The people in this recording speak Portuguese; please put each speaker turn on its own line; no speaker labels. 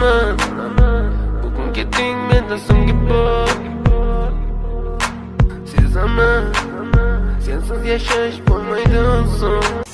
mama Bugun keting mendan so'nggi bor Sezaman sensiz yashash bo'lmaydi so'ng